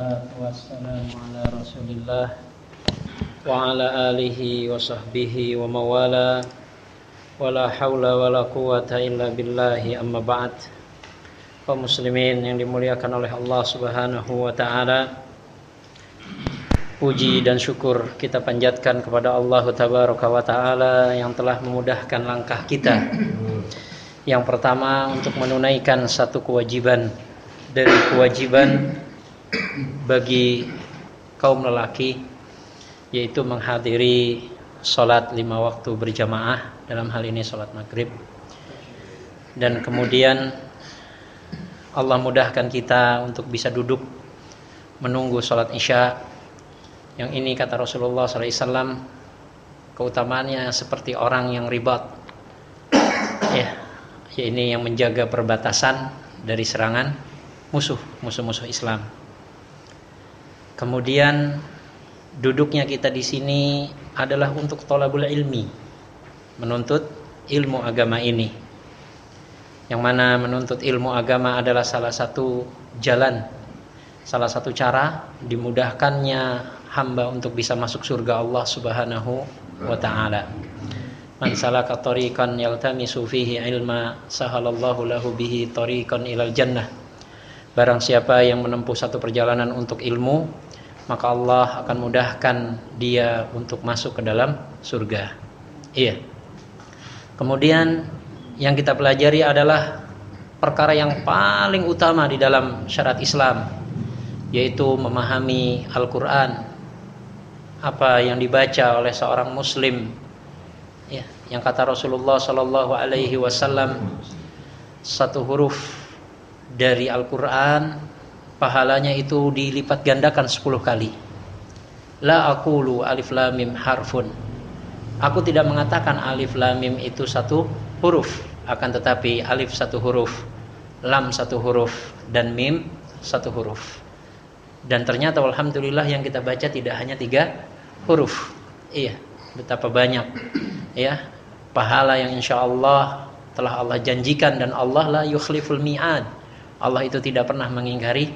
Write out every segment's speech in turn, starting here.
والصلاة والسلام على رسول الله وعلى آله وصحبه وموالا ولا حول ولا قوة إلا بالله أما بعد kaum muslimin yang dimuliakan oleh Allah Subhanahu wa taala Puji dan syukur kita panjatkan kepada Allah Tabaraka wa taala yang telah memudahkan langkah kita. Yang pertama untuk menunaikan satu kewajiban dari kewajiban bagi kaum lelaki yaitu menghadiri sholat lima waktu berjamaah dalam hal ini sholat maghrib. Dan kemudian Allah mudahkan kita untuk bisa duduk menunggu sholat isya. Yang ini kata Rasulullah SAW keutamaannya seperti orang yang ribat. Ya, ya ini yang menjaga perbatasan dari serangan musuh musuh-musuh Islam Kemudian duduknya kita di sini adalah untuk tolabul ilmi, menuntut ilmu agama ini. Yang mana menuntut ilmu agama adalah salah satu jalan, salah satu cara dimudahkannya hamba untuk bisa masuk surga Allah Subhanahu wa taala. Man salaka tariqan yaltamisu fihi ilma sahalallahu lahu bihi tariqan ilal jannah. Barang siapa yang menempuh satu perjalanan untuk ilmu, maka Allah akan mudahkan dia untuk masuk ke dalam surga. Iya. Kemudian yang kita pelajari adalah perkara yang paling utama di dalam syarat Islam yaitu memahami Al-Qur'an. Apa yang dibaca oleh seorang muslim ya, yang kata Rasulullah sallallahu alaihi wasallam satu huruf dari Al-Qur'an pahalanya itu dilipat gandakan 10 kali. La aqulu alif lam mim harfun. Aku tidak mengatakan alif lam mim itu satu huruf, akan tetapi alif satu huruf, lam satu huruf dan mim satu huruf. Dan ternyata alhamdulillah yang kita baca tidak hanya tiga huruf. Iya, betapa banyak ya pahala yang insya Allah telah Allah janjikan dan Allah la yukhliful mi'ad. Allah itu tidak pernah mengingkari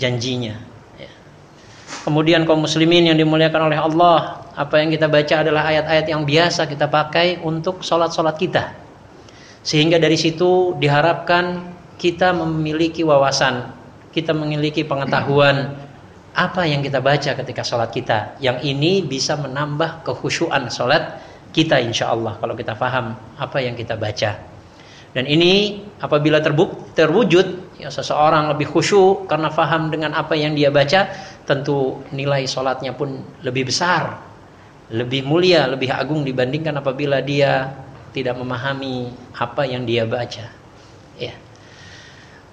janjinya. Ya. Kemudian kaum muslimin yang dimuliakan oleh Allah, apa yang kita baca adalah ayat-ayat yang biasa kita pakai untuk sholat-sholat kita. Sehingga dari situ diharapkan kita memiliki wawasan, kita memiliki pengetahuan apa yang kita baca ketika sholat kita. Yang ini bisa menambah kekhusyuan sholat kita insya Allah kalau kita paham apa yang kita baca. Dan ini apabila terbuk, terwujud ya seseorang lebih khusyuk karena faham dengan apa yang dia baca, tentu nilai sholatnya pun lebih besar, lebih mulia, lebih agung dibandingkan apabila dia tidak memahami apa yang dia baca. Ya.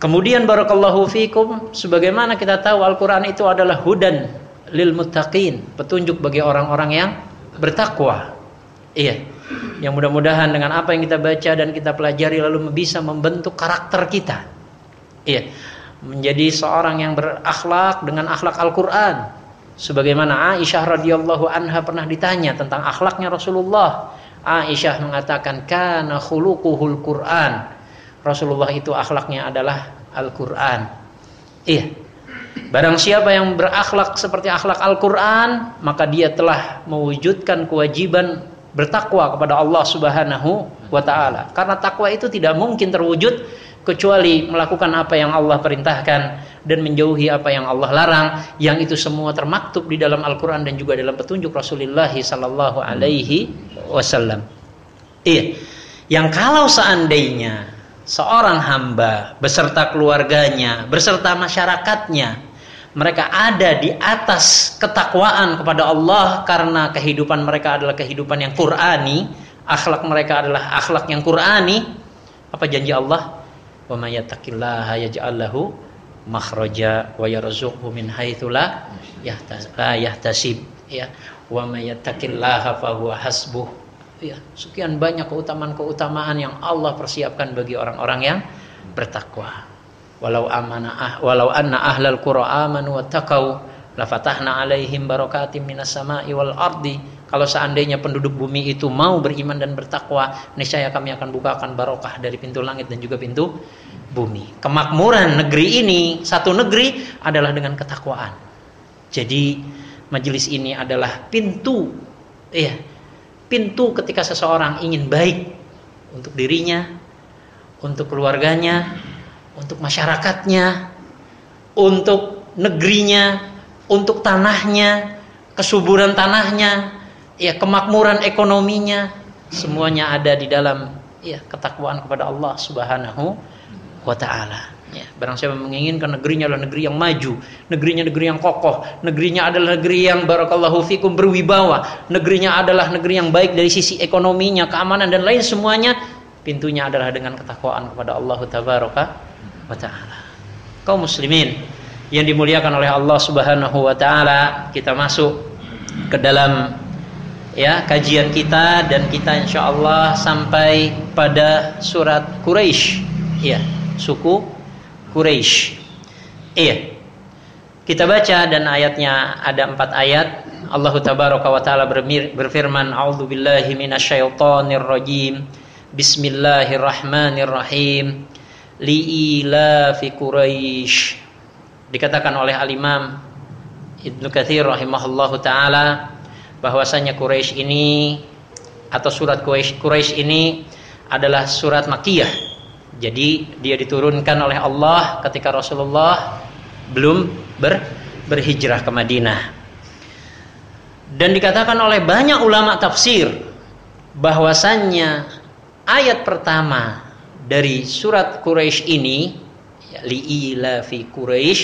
Kemudian barakallahu fikum sebagaimana kita tahu Al-Qur'an itu adalah hudan lil muttaqin, petunjuk bagi orang-orang yang bertakwa. Iya. Yang mudah-mudahan dengan apa yang kita baca dan kita pelajari lalu bisa membentuk karakter kita. Iya. Menjadi seorang yang berakhlak dengan akhlak Al-Qur'an. Sebagaimana Aisyah radhiyallahu anha pernah ditanya tentang akhlaknya Rasulullah. Aisyah mengatakan kana khuluquhul Qur'an. Rasulullah itu akhlaknya adalah Al-Qur'an. Iya. Barang siapa yang berakhlak seperti akhlak Al-Qur'an, maka dia telah mewujudkan kewajiban bertakwa kepada Allah Subhanahu wa taala. Karena takwa itu tidak mungkin terwujud kecuali melakukan apa yang Allah perintahkan dan menjauhi apa yang Allah larang yang itu semua termaktub di dalam Al-Qur'an dan juga dalam petunjuk Rasulullah sallallahu alaihi wasallam. Iya. Yang kalau seandainya seorang hamba beserta keluarganya, beserta masyarakatnya mereka ada di atas ketakwaan kepada Allah karena kehidupan mereka adalah kehidupan yang Qur'ani, akhlak mereka adalah akhlak yang Qur'ani. Apa janji Allah? Wa may yattaqillaha yaj'al lahu makhraja wa yarzuqhu min haitsu la yahtasib ya. Wa may yattaqillaha fa huwa hasbuh. Ya, sekian banyak keutamaan-keutamaan yang Allah persiapkan bagi orang-orang yang bertakwa walau amana ah, walau anna ahlal qura amanu wattaqau la fatahna alaihim barakatim minas sama'i wal ardi kalau seandainya penduduk bumi itu mau beriman dan bertakwa niscaya kami akan bukakan barokah dari pintu langit dan juga pintu bumi. Kemakmuran negeri ini satu negeri adalah dengan ketakwaan. Jadi majelis ini adalah pintu ya, pintu ketika seseorang ingin baik untuk dirinya, untuk keluarganya, untuk masyarakatnya, untuk negerinya, untuk tanahnya, kesuburan tanahnya, ya kemakmuran ekonominya, semuanya ada di dalam ya ketakwaan kepada Allah Subhanahu wa taala. Ya, barang siapa menginginkan negerinya adalah negeri yang maju, negerinya negeri yang kokoh, negerinya adalah negeri yang barakallahu fikum berwibawa, negerinya adalah negeri yang baik dari sisi ekonominya, keamanan dan lain semuanya, pintunya adalah dengan ketakwaan kepada Allah tabaraka wa taala. Kaum muslimin yang dimuliakan oleh Allah Subhanahu wa taala, kita masuk ke dalam ya kajian kita dan kita insya Allah sampai pada surat Quraisy ya suku Quraisy. Iya. Kita baca dan ayatnya ada empat ayat. Allah tabaraka wa taala berfirman, "A'udzu billahi minasyaitonir rajim. Bismillahirrahmanirrahim. fi Quraisy." Dikatakan oleh Al-Imam Ibnu Katsir rahimahullahu taala bahwasanya Quraisy ini atau surat Quraisy ini adalah surat Makkiyah jadi dia diturunkan oleh Allah ketika Rasulullah belum ber, berhijrah ke Madinah. Dan dikatakan oleh banyak ulama tafsir bahwasannya ayat pertama dari surat Quraisy ini ya, liila fi Quraisy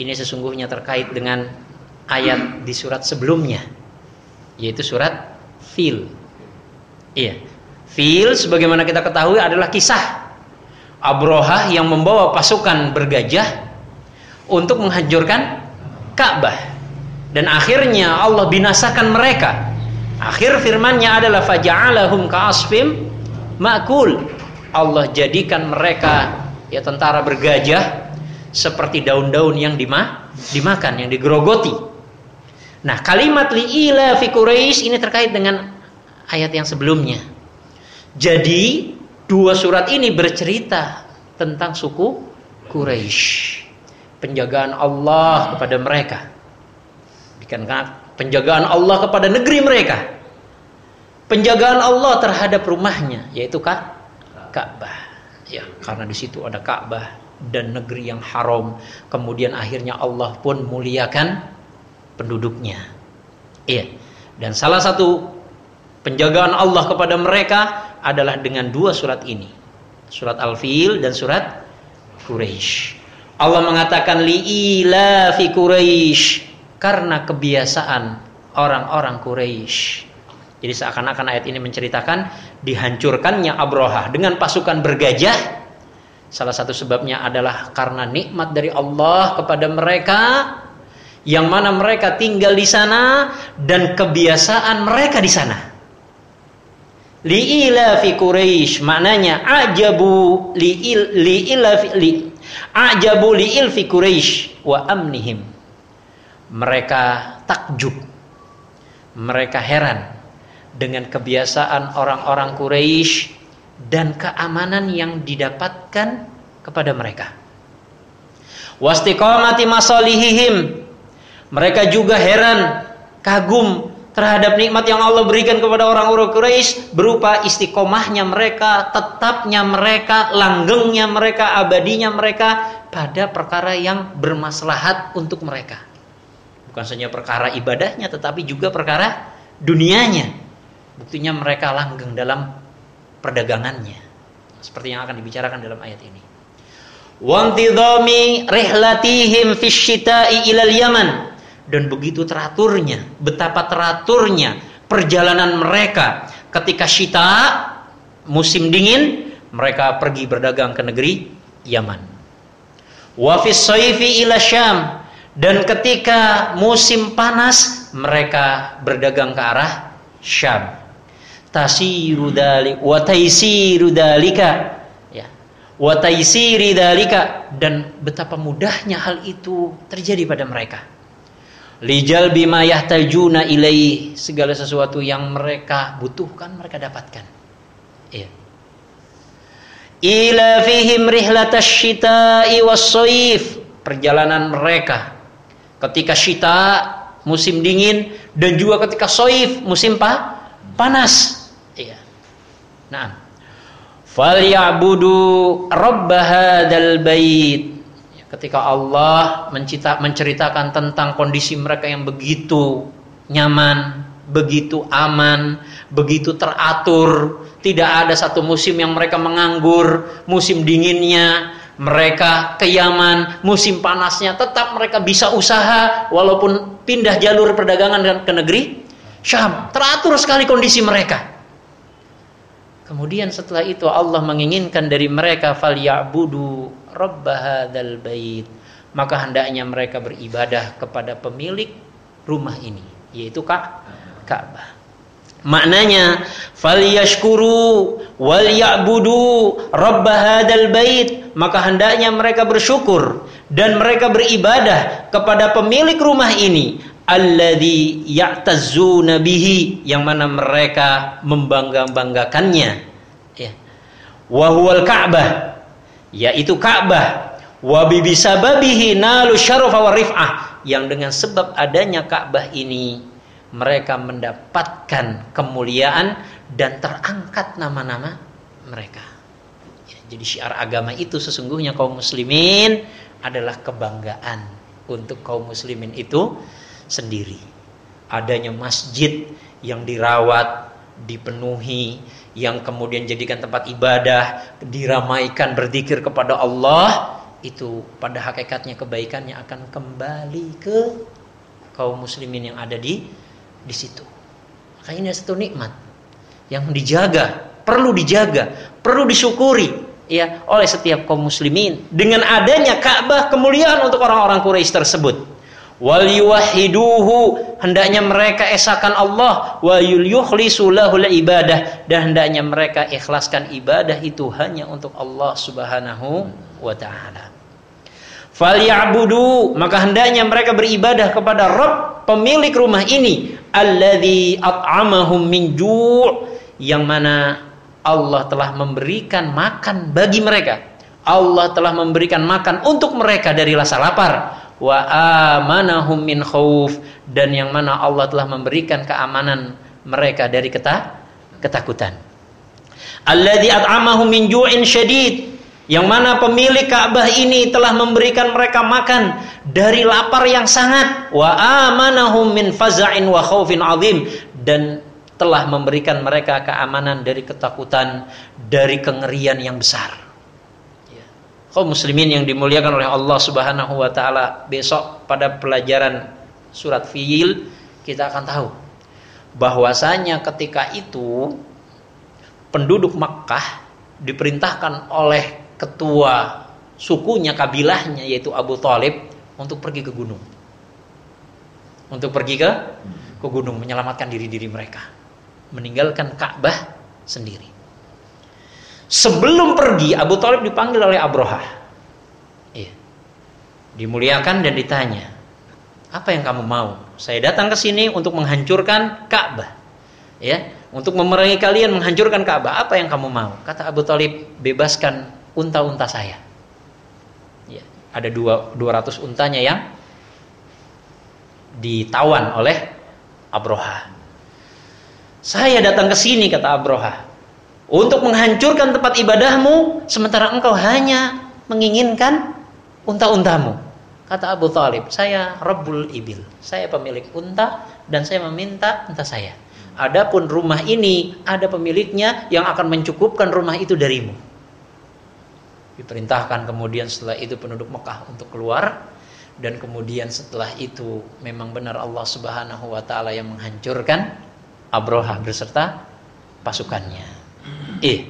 ini sesungguhnya terkait dengan ayat di surat sebelumnya yaitu surat Fil. Iya. Fil sebagaimana kita ketahui adalah kisah Abrohah yang membawa pasukan bergajah untuk menghancurkan Ka'bah dan akhirnya Allah binasakan mereka akhir firmannya adalah faja'alahum ka'asfim ma'kul Allah jadikan mereka ya tentara bergajah seperti daun-daun yang dima, dimakan yang digerogoti nah kalimat li'ila fi Quraisy ini terkait dengan ayat yang sebelumnya jadi Dua surat ini bercerita tentang suku Quraisy. Penjagaan Allah kepada mereka. Penjagaan Allah kepada negeri mereka. Penjagaan Allah terhadap rumahnya yaitu Ka'bah. Ya, karena di situ ada Ka'bah dan negeri yang haram. Kemudian akhirnya Allah pun muliakan penduduknya. Iya. Dan salah satu penjagaan Allah kepada mereka adalah dengan dua surat ini. Surat Al-Fil dan surat Quraisy. Allah mengatakan li'ila fi Quraisy karena kebiasaan orang-orang Quraisy. Jadi seakan-akan ayat ini menceritakan dihancurkannya Abrohah dengan pasukan bergajah. Salah satu sebabnya adalah karena nikmat dari Allah kepada mereka yang mana mereka tinggal di sana dan kebiasaan mereka di sana. Liila fi Quraisy maknanya ajabu liil li ajabu liil fi Quraisy wa amnihim. Mereka takjub. Mereka heran dengan kebiasaan orang-orang Quraisy dan keamanan yang didapatkan kepada mereka. Wastiqamati masalihihim mereka juga heran kagum terhadap nikmat yang Allah berikan kepada orang-orang Quraisy berupa istiqomahnya mereka, tetapnya mereka, langgengnya mereka, abadinya mereka pada perkara yang bermaslahat untuk mereka. Bukan saja perkara ibadahnya tetapi juga perkara dunianya. Buktinya mereka langgeng dalam perdagangannya. Seperti yang akan dibicarakan dalam ayat ini. Wantidhami rihlatihim fisyita'i ilal Yaman dan begitu teraturnya, betapa teraturnya perjalanan mereka ketika syita musim dingin mereka pergi berdagang ke negeri Yaman. Wa fi ila Syam dan ketika musim panas mereka berdagang ke arah Syam. Tasiru dali wa taisiru dalika ya. Dalika dan betapa mudahnya hal itu terjadi pada mereka Lijal bima yahtajuna ilaih segala sesuatu yang mereka butuhkan mereka dapatkan. Iya. Ila fihim rihlatash shita'i was perjalanan mereka ketika syita musim dingin dan juga ketika soif musim pa panas. Iya. Nah, falyabudu rabb hadzal bait. Ketika Allah mencita, menceritakan tentang kondisi mereka yang begitu nyaman, begitu aman, begitu teratur, tidak ada satu musim yang mereka menganggur, musim dinginnya mereka ke Yaman, musim panasnya tetap mereka bisa usaha walaupun pindah jalur perdagangan ke negeri Syam. Teratur sekali kondisi mereka. Kemudian setelah itu Allah menginginkan dari mereka falyabudu rabb bait. Maka hendaknya mereka beribadah kepada pemilik rumah ini, yaitu Ka'bah. Maknanya falyashkuru wal ya'budu rabb bait, maka hendaknya mereka bersyukur dan mereka beribadah kepada pemilik rumah ini alladzi ya'tazzuna bihi yang mana mereka membangga-banggakannya ya wa huwal ka'bah yaitu Ka'bah. Wa bi bisababihi nalu syarafa wa rif'ah. Yang dengan sebab adanya Ka'bah ini mereka mendapatkan kemuliaan dan terangkat nama-nama mereka. Ya, jadi syiar agama itu sesungguhnya kaum muslimin adalah kebanggaan untuk kaum muslimin itu sendiri. Adanya masjid yang dirawat, dipenuhi, yang kemudian jadikan tempat ibadah, diramaikan berzikir kepada Allah, itu pada hakikatnya kebaikannya akan kembali ke kaum muslimin yang ada di di situ. Makanya ini satu nikmat yang dijaga, perlu dijaga, perlu disyukuri ya oleh setiap kaum muslimin dengan adanya Ka'bah kemuliaan untuk orang-orang Quraisy tersebut wal yuwahiduhu hendaknya mereka esakan Allah wa yukhlisu lahul ibadah dan hendaknya mereka ikhlaskan ibadah itu hanya untuk Allah Subhanahu wa taala. Falyabudu maka hendaknya mereka beribadah kepada Rabb pemilik rumah ini alladzi at'amahum min ju' yang mana Allah telah memberikan makan bagi mereka. Allah telah memberikan makan untuk mereka dari rasa lapar wa amanahum min khauf dan yang mana Allah telah memberikan keamanan mereka dari ketah, ketakutan. Alladzi at'amahum min ju'in syadid. Yang mana pemilik Ka'bah ini telah memberikan mereka makan dari lapar yang sangat. Wa amanahum min faza'in wa khaufin azim. Dan telah memberikan mereka keamanan dari ketakutan dari kengerian yang besar kaum muslimin yang dimuliakan oleh Allah Subhanahu wa taala, besok pada pelajaran surat Fil kita akan tahu bahwasanya ketika itu penduduk Makkah diperintahkan oleh ketua sukunya kabilahnya yaitu Abu Talib untuk pergi ke gunung. Untuk pergi ke ke gunung menyelamatkan diri-diri mereka. Meninggalkan Ka'bah sendiri. Sebelum pergi Abu Talib dipanggil oleh Abroha. Iya. Dimuliakan dan ditanya, apa yang kamu mau? Saya datang ke sini untuk menghancurkan Ka'bah. Ya, untuk memerangi kalian menghancurkan Ka'bah. Apa yang kamu mau? Kata Abu Talib, bebaskan unta-unta saya. Ya, ada dua, 200 untanya yang ditawan oleh Abroha. Saya datang ke sini kata Abroha untuk menghancurkan tempat ibadahmu sementara engkau hanya menginginkan unta-untamu. Kata Abu Talib, saya Rabbul Ibil, saya pemilik unta dan saya meminta unta saya. Adapun rumah ini ada pemiliknya yang akan mencukupkan rumah itu darimu. Diperintahkan kemudian setelah itu penduduk Mekah untuk keluar dan kemudian setelah itu memang benar Allah Subhanahu wa taala yang menghancurkan Abroha beserta pasukannya. Eh,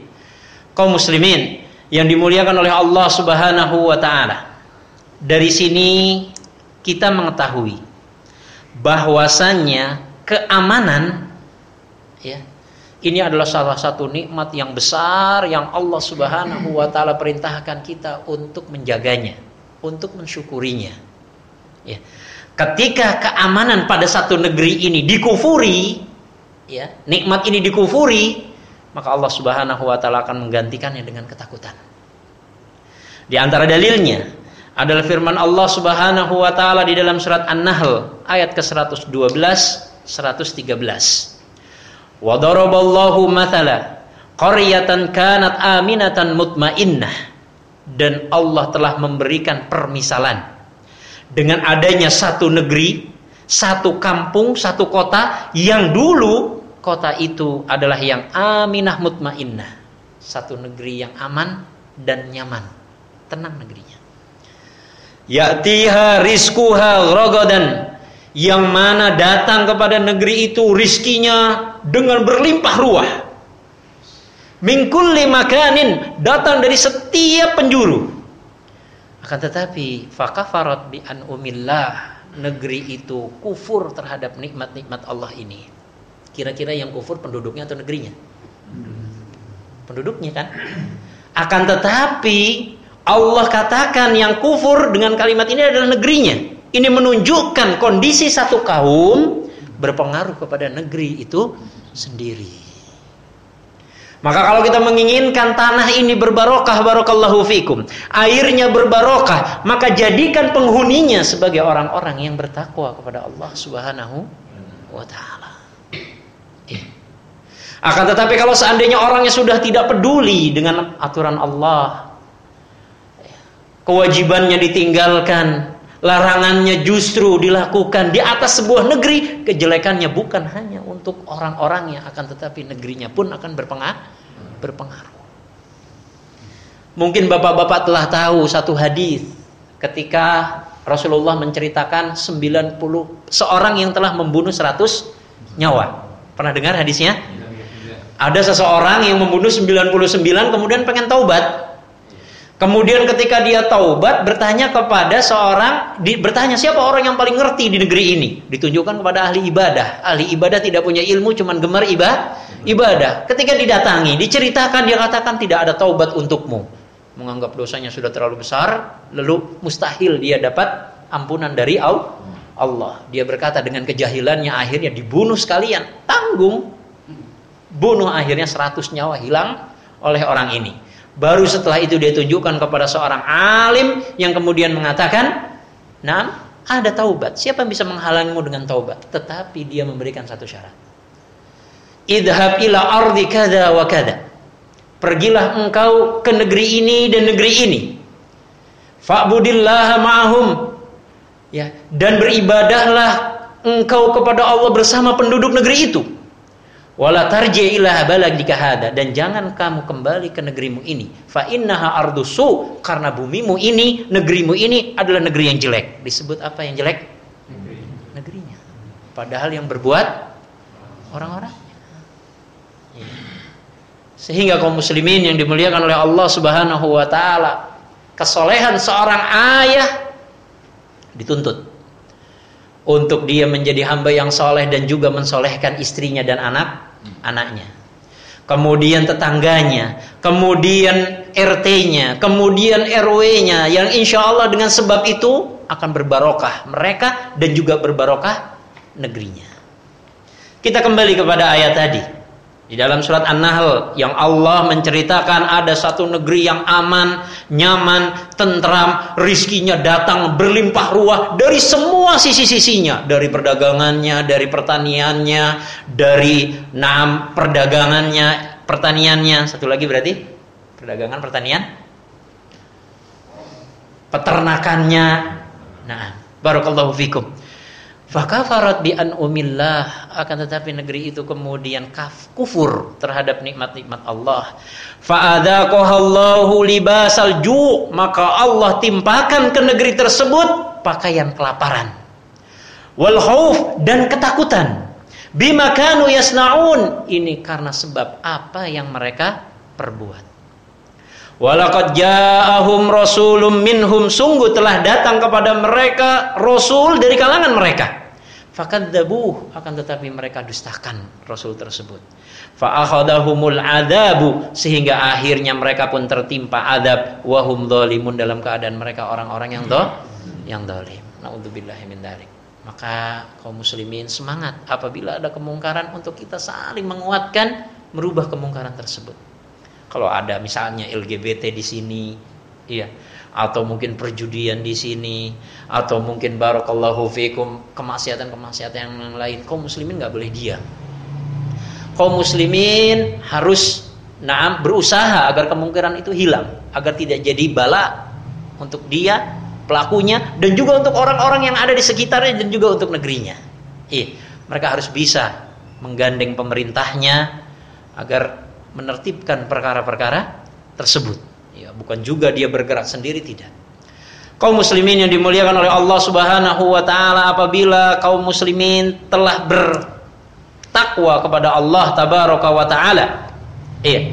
kaum muslimin yang dimuliakan oleh Allah Subhanahu wa taala. Dari sini kita mengetahui bahwasannya keamanan ya ini adalah salah satu nikmat yang besar yang Allah Subhanahu wa taala perintahkan kita untuk menjaganya, untuk mensyukurinya. Ya. Ketika keamanan pada satu negeri ini dikufuri, ya, nikmat ini dikufuri, maka Allah Subhanahu wa taala akan menggantikannya dengan ketakutan. Di antara dalilnya adalah firman Allah Subhanahu wa taala di dalam surat An-Nahl ayat ke-112 113. Wa daraballahu mathala qaryatan kanat aminatan mutmainnah dan Allah telah memberikan permisalan dengan adanya satu negeri, satu kampung, satu kota yang dulu kota itu adalah yang aminah mutmainnah. Satu negeri yang aman dan nyaman. Tenang negerinya. Ya'tiha rizkuha rogodan yang mana datang kepada negeri itu rizkinya dengan berlimpah ruah. Mingkul makanin datang dari setiap penjuru. Akan tetapi fakafarat bi an umillah negeri itu kufur terhadap nikmat-nikmat Allah ini. Kira-kira yang kufur penduduknya atau negerinya? Penduduknya kan. Akan tetapi Allah katakan yang kufur dengan kalimat ini adalah negerinya. Ini menunjukkan kondisi satu kaum berpengaruh kepada negeri itu sendiri. Maka kalau kita menginginkan tanah ini berbarokah barakallahu fikum, airnya berbarokah, maka jadikan penghuninya sebagai orang-orang yang bertakwa kepada Allah Subhanahu wa taala. Akan tetapi kalau seandainya orangnya sudah tidak peduli dengan aturan Allah, kewajibannya ditinggalkan, larangannya justru dilakukan di atas sebuah negeri, kejelekannya bukan hanya untuk orang-orangnya, akan tetapi negerinya pun akan berpengaruh. berpengaruh. Mungkin bapak-bapak telah tahu satu hadis ketika Rasulullah menceritakan 90 seorang yang telah membunuh 100 nyawa. Pernah dengar hadisnya? Ada seseorang yang membunuh 99 kemudian pengen taubat. Kemudian ketika dia taubat bertanya kepada seorang di, bertanya siapa orang yang paling ngerti di negeri ini? Ditunjukkan kepada ahli ibadah. Ahli ibadah tidak punya ilmu cuman gemar ibadah. Ibadah. Ketika didatangi, diceritakan dia katakan tidak ada taubat untukmu. Menganggap dosanya sudah terlalu besar, lalu mustahil dia dapat ampunan dari Allah. Dia berkata dengan kejahilannya akhirnya dibunuh sekalian. Tanggung. Bunuh akhirnya 100 nyawa hilang oleh orang ini. Baru setelah itu dia tunjukkan kepada seorang alim yang kemudian mengatakan, "Nah, ada taubat. Siapa yang bisa menghalangimu dengan taubat?" Tetapi dia memberikan satu syarat. Idhab ila ardi kada wa kada. Pergilah engkau ke negeri ini dan negeri ini. Fa'budillah ma'ahum. Ya, dan beribadahlah engkau kepada Allah bersama penduduk negeri itu wala tarji ila baladika hada dan jangan kamu kembali ke negerimu ini. Fa innaha ardusu karena bumimu ini negerimu ini adalah negeri yang jelek. Disebut apa yang jelek? Negerinya. Padahal yang berbuat orang-orang. Sehingga kaum muslimin yang dimuliakan oleh Allah Subhanahu wa taala kesolehan seorang ayah dituntut untuk dia menjadi hamba yang soleh dan juga mensolehkan istrinya dan anak anaknya. Kemudian tetangganya, kemudian RT-nya, kemudian RW-nya yang insya Allah dengan sebab itu akan berbarokah mereka dan juga berbarokah negerinya. Kita kembali kepada ayat tadi. Di dalam surat An-Nahl yang Allah menceritakan ada satu negeri yang aman, nyaman, tentram, rizkinya datang berlimpah ruah dari semua sisi-sisinya, dari perdagangannya, dari pertaniannya, dari nam perdagangannya, pertaniannya. Satu lagi berarti perdagangan pertanian, peternakannya. Nah, barakallahu fikum. Fakafarat bi an umillah akan tetapi negeri itu kemudian kaf, kufur terhadap nikmat-nikmat Allah. Fa'adaqahallahu libasal ju' maka Allah timpakan ke negeri tersebut pakaian kelaparan. Wal khauf dan ketakutan. Bima kanu yasnaun ini karena sebab apa yang mereka perbuat. Walaqad ja'ahum rasulun minhum sungguh telah datang kepada mereka rasul dari kalangan mereka. Fakadzabuh akan tetapi mereka dustakan rasul tersebut. Fa'akhadahumul adabu sehingga akhirnya mereka pun tertimpa adab wahum dzalimun dalam keadaan mereka orang-orang yang do yang zalim. Nauzubillahi min dzalik. Maka kaum muslimin semangat apabila ada kemungkaran untuk kita saling menguatkan merubah kemungkaran tersebut kalau ada misalnya LGBT di sini, iya. atau mungkin perjudian di sini atau mungkin barakallahu fikum kemaksiatan-kemaksiatan yang lain kaum muslimin nggak boleh diam kaum muslimin harus naam berusaha agar kemungkinan itu hilang agar tidak jadi bala untuk dia pelakunya dan juga untuk orang-orang yang ada di sekitarnya dan juga untuk negerinya iya mereka harus bisa menggandeng pemerintahnya agar menertibkan perkara-perkara tersebut Ya, bukan juga dia bergerak sendiri tidak. Kaum muslimin yang dimuliakan oleh Allah Subhanahu wa taala apabila kaum muslimin telah bertakwa kepada Allah tabaraka wa taala. Iya.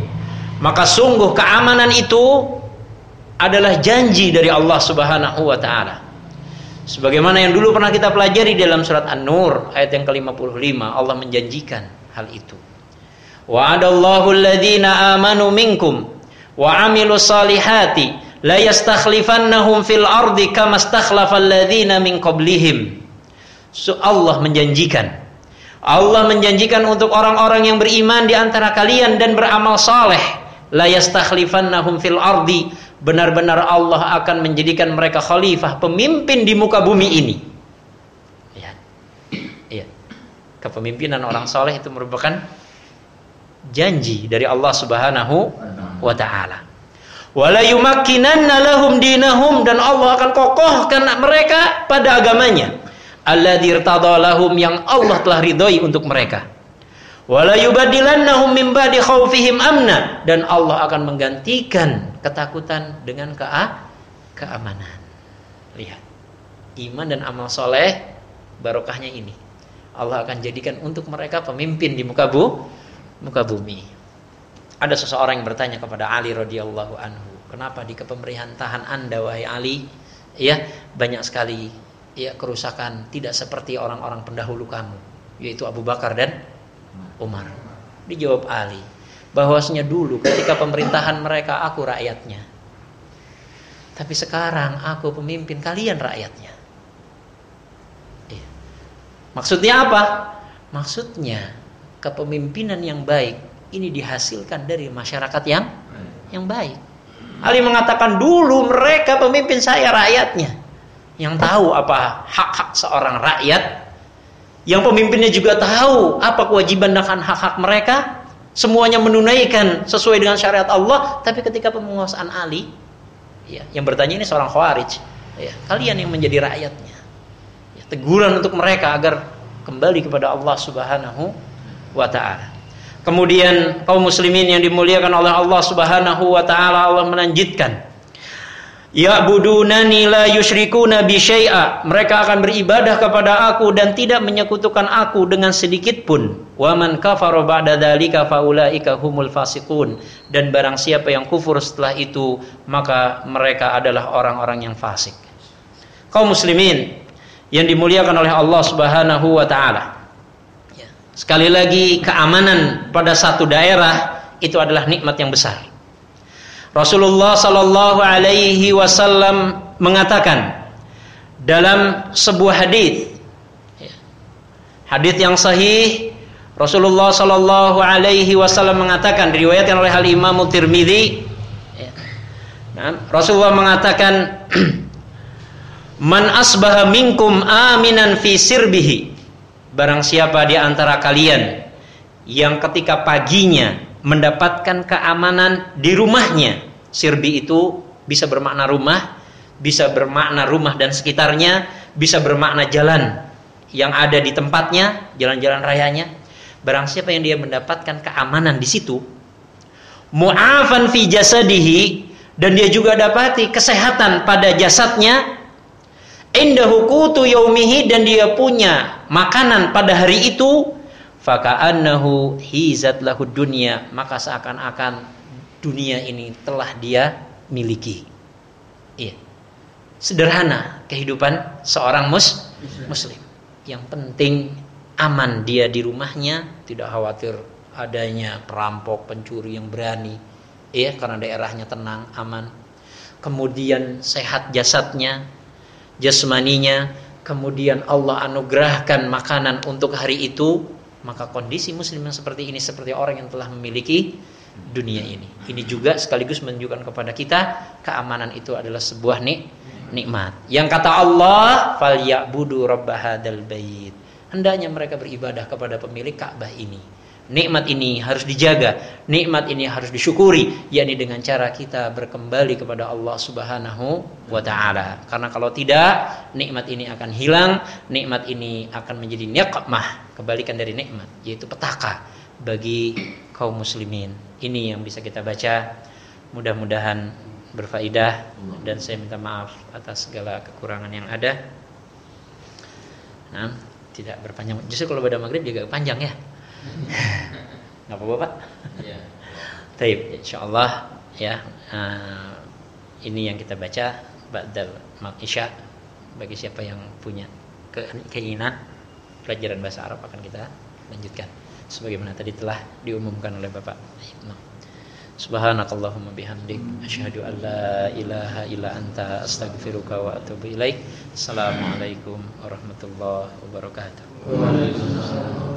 Maka sungguh keamanan itu adalah janji dari Allah Subhanahu wa taala. Sebagaimana yang dulu pernah kita pelajari dalam surat An-Nur ayat yang ke-55, Allah menjanjikan hal itu. Wa'adallahu alladhina amanu minkum wa amilu salihati la yastakhlifannahum fil ardi kama stakhlafal ladzina min qablihim. So, Allah menjanjikan Allah menjanjikan untuk orang-orang yang beriman di antara kalian dan beramal saleh la yastakhlifannahum fil ardi benar-benar Allah akan menjadikan mereka khalifah pemimpin di muka bumi ini. Ya. Iya. Kepemimpinan orang saleh itu merupakan janji dari Allah Subhanahu wa taala. Wala yumakkinanna lahum dinahum dan Allah akan kokohkan mereka pada agamanya. Alladzi lahum yang Allah telah ridhoi untuk mereka. Wala yubadilannahum min ba'di khaufihim amna dan Allah akan menggantikan ketakutan dengan kea keamanan. Lihat. Iman dan amal soleh barokahnya ini. Allah akan jadikan untuk mereka pemimpin di muka bu, muka bumi. Ada seseorang yang bertanya kepada Ali radhiyallahu anhu, "Kenapa di kepemerintahan Anda wahai Ali, ya banyak sekali ya kerusakan tidak seperti orang-orang pendahulu kamu, yaitu Abu Bakar dan Umar?" Dijawab Ali, bahwasanya dulu ketika pemerintahan mereka aku rakyatnya. Tapi sekarang aku pemimpin kalian rakyatnya. Ya. Maksudnya apa? Maksudnya kepemimpinan yang baik ini dihasilkan dari masyarakat yang yang baik. Ali mengatakan dulu mereka pemimpin saya rakyatnya yang tahu apa hak-hak seorang rakyat yang pemimpinnya juga tahu apa kewajiban dan hak-hak mereka semuanya menunaikan sesuai dengan syariat Allah tapi ketika penguasaan Ali ya, yang bertanya ini seorang khawarij ya, kalian yang menjadi rakyatnya ya, teguran untuk mereka agar kembali kepada Allah Subhanahu wa taala Kemudian kaum muslimin yang dimuliakan oleh Allah Subhanahu wa taala Allah melanjutkan Ya'budunani la yusyrikuna bi syai'a. Mereka akan beribadah kepada aku dan tidak menyekutukan aku dengan sedikit pun. Wa man kafara ba'da dzalika faulaika humul fasiqun. Dan barang siapa yang kufur setelah itu, maka mereka adalah orang-orang yang fasik. Kaum muslimin yang dimuliakan oleh Allah Subhanahu wa taala. Sekali lagi keamanan pada satu daerah itu adalah nikmat yang besar. Rasulullah sallallahu alaihi wasallam mengatakan dalam sebuah hadis hadis yang sahih Rasulullah sallallahu alaihi wasallam mengatakan diriwayatkan oleh Al Imam Tirmizi nah, Rasulullah mengatakan man asbaha minkum aminan fi sirbihi Barang siapa di antara kalian yang ketika paginya mendapatkan keamanan di rumahnya. Sirbi itu bisa bermakna rumah, bisa bermakna rumah dan sekitarnya, bisa bermakna jalan yang ada di tempatnya, jalan-jalan rayanya. Barang siapa yang dia mendapatkan keamanan di situ, mu'afan fi jasadihi dan dia juga dapati kesehatan pada jasadnya, indahu qutu yaumihi dan dia punya makanan pada hari itu faka'annahu hizat lahu dunya maka seakan-akan dunia ini telah dia miliki. Iya. Sederhana kehidupan seorang mus muslim. Yang penting aman dia di rumahnya tidak khawatir adanya perampok pencuri yang berani. Iya karena daerahnya tenang aman. Kemudian sehat jasadnya jasmaninya, kemudian Allah anugerahkan makanan untuk hari itu, maka kondisi muslim yang seperti ini seperti orang yang telah memiliki dunia ini. Ini juga sekaligus menunjukkan kepada kita keamanan itu adalah sebuah nik nikmat. Yang kata Allah, "Falyabudu bait." Hendaknya mereka beribadah kepada pemilik Ka'bah ini. Nikmat ini harus dijaga, nikmat ini harus disyukuri, yakni dengan cara kita berkembali kepada Allah Subhanahu wa taala. Karena kalau tidak, nikmat ini akan hilang, nikmat ini akan menjadi niqmah, kebalikan dari nikmat, yaitu petaka bagi kaum muslimin. Ini yang bisa kita baca. Mudah-mudahan berfaedah dan saya minta maaf atas segala kekurangan yang ada. Nah, tidak berpanjang. Justru kalau pada maghrib juga panjang ya. Nggak apa-apa Pak? Iya. Taib, insyaallah ya. Uh, ini yang kita baca ba'dal isya bagi siapa yang punya ke keinginan pelajaran bahasa Arab akan kita lanjutkan sebagaimana tadi telah diumumkan oleh Bapak. Subhanakallahumma bihamdik asyhadu an la ilaha illa anta astaghfiruka wa atubu ilaik. Assalamualaikum warahmatullahi wabarakatuh.